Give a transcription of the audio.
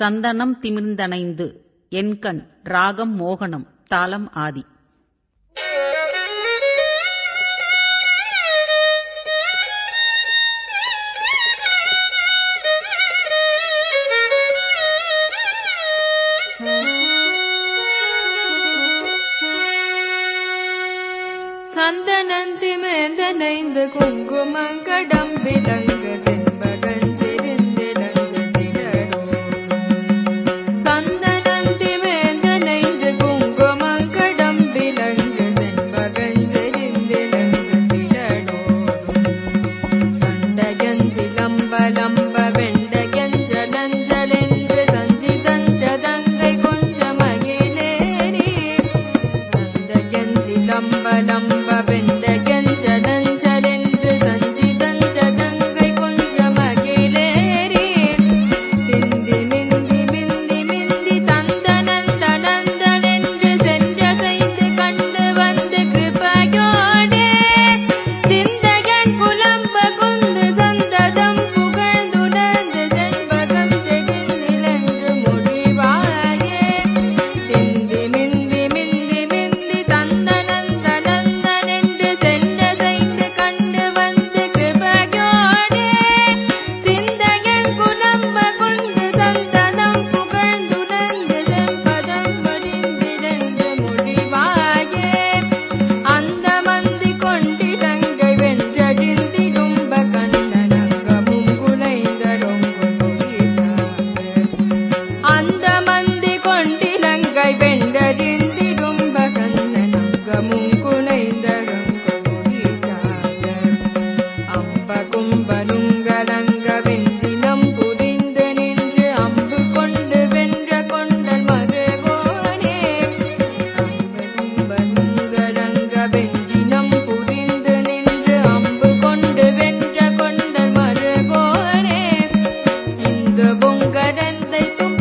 சந்தனம் திமிர்ந்தனைந்து என்கண் ராகம் மோகனம் தாளம் ஆதி. சந்தனம் திமிர்ந்தனைந்து குங்குமங்கடம் விளங்கு Gabong garantay tumpang